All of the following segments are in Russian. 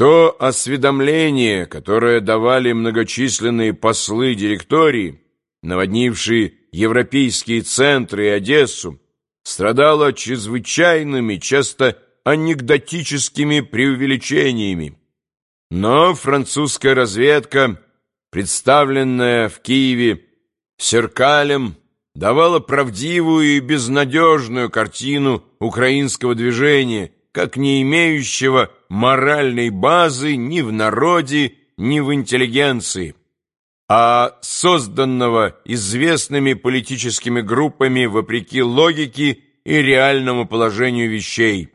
То осведомление, которое давали многочисленные послы директории, наводнившие европейские центры и Одессу, страдало чрезвычайными, часто анекдотическими преувеличениями. Но французская разведка, представленная в Киеве Серкалем, давала правдивую и безнадежную картину украинского движения, как не имеющего моральной базы ни в народе, ни в интеллигенции, а созданного известными политическими группами вопреки логике и реальному положению вещей.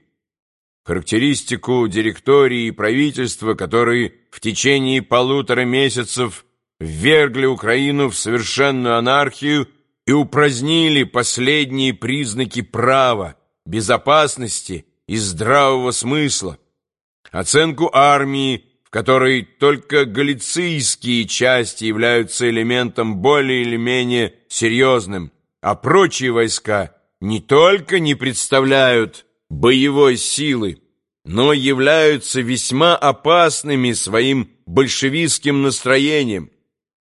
Характеристику директории и правительства, которые в течение полутора месяцев ввергли Украину в совершенную анархию и упразднили последние признаки права, безопасности и здравого смысла, оценку армии, в которой только галицийские части являются элементом более или менее серьезным, а прочие войска не только не представляют боевой силы, но являются весьма опасными своим большевистским настроением.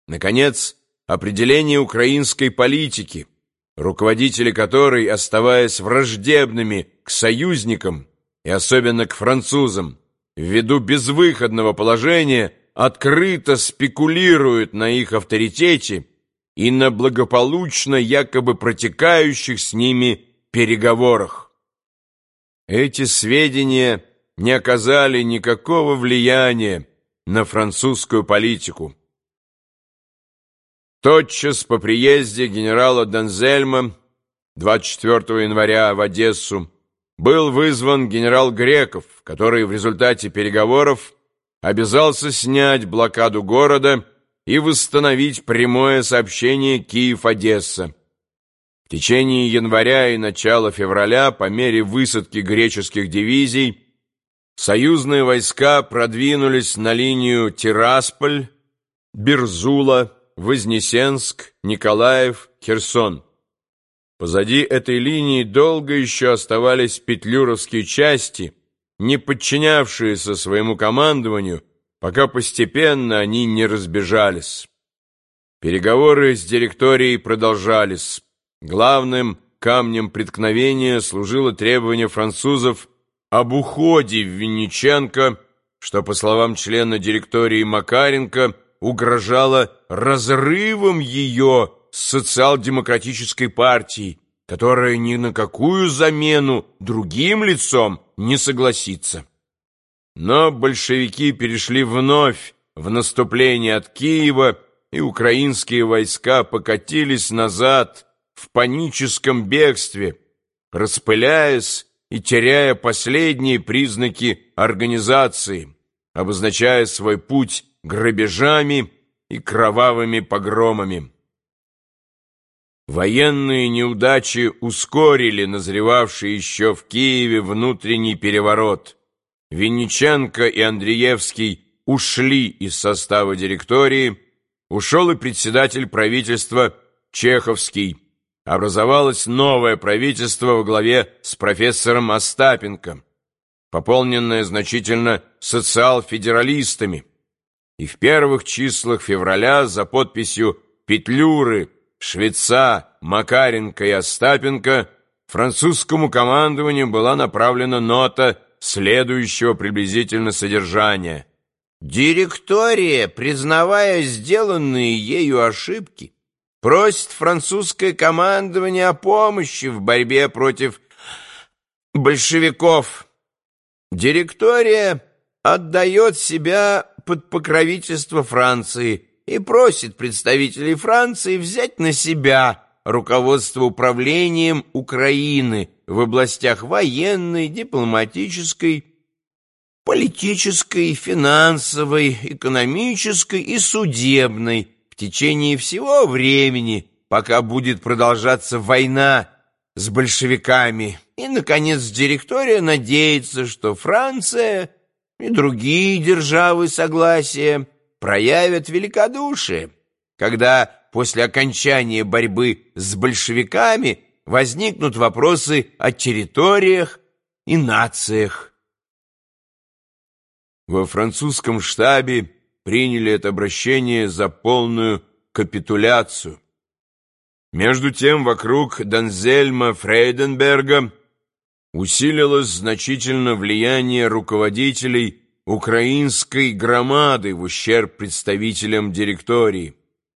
Наконец, определение украинской политики, руководители которой, оставаясь враждебными к союзникам и особенно к французам, ввиду безвыходного положения открыто спекулируют на их авторитете и на благополучно якобы протекающих с ними переговорах. Эти сведения не оказали никакого влияния на французскую политику. Тотчас по приезде генерала Дензельма 24 января в Одессу был вызван генерал Греков, который в результате переговоров обязался снять блокаду города и восстановить прямое сообщение Киев-Одесса. В течение января и начала февраля, по мере высадки греческих дивизий, союзные войска продвинулись на линию Тирасполь, Берзула, Вознесенск, Николаев, Херсон. Позади этой линии долго еще оставались петлюровские части, не подчинявшиеся своему командованию, пока постепенно они не разбежались. Переговоры с директорией продолжались. Главным камнем преткновения служило требование французов об уходе Винниченко, что, по словам члена директории Макаренко, угрожало разрывом ее социал-демократической партией, которая ни на какую замену другим лицом не согласится. Но большевики перешли вновь в наступление от Киева, и украинские войска покатились назад в паническом бегстве, распыляясь и теряя последние признаки организации, обозначая свой путь грабежами и кровавыми погромами. Военные неудачи ускорили назревавший еще в Киеве внутренний переворот. Винниченко и Андреевский ушли из состава директории, ушел и председатель правительства Чеховский. Образовалось новое правительство во главе с профессором Остапенко, пополненное значительно социал-федералистами. И в первых числах февраля за подписью «Петлюры» Швеца, Макаренко и Остапенко французскому командованию была направлена нота следующего приблизительно содержания. Директория, признавая сделанные ею ошибки, просит французское командование о помощи в борьбе против большевиков. Директория отдает себя под покровительство Франции – и просит представителей Франции взять на себя руководство управлением Украины в областях военной, дипломатической, политической, финансовой, экономической и судебной в течение всего времени, пока будет продолжаться война с большевиками. И, наконец, директория надеется, что Франция и другие державы согласия проявят великодушие, когда после окончания борьбы с большевиками возникнут вопросы о территориях и нациях. Во французском штабе приняли это обращение за полную капитуляцию. Между тем, вокруг Данзельма Фрейденберга усилилось значительно влияние руководителей украинской громады в ущерб представителям директории.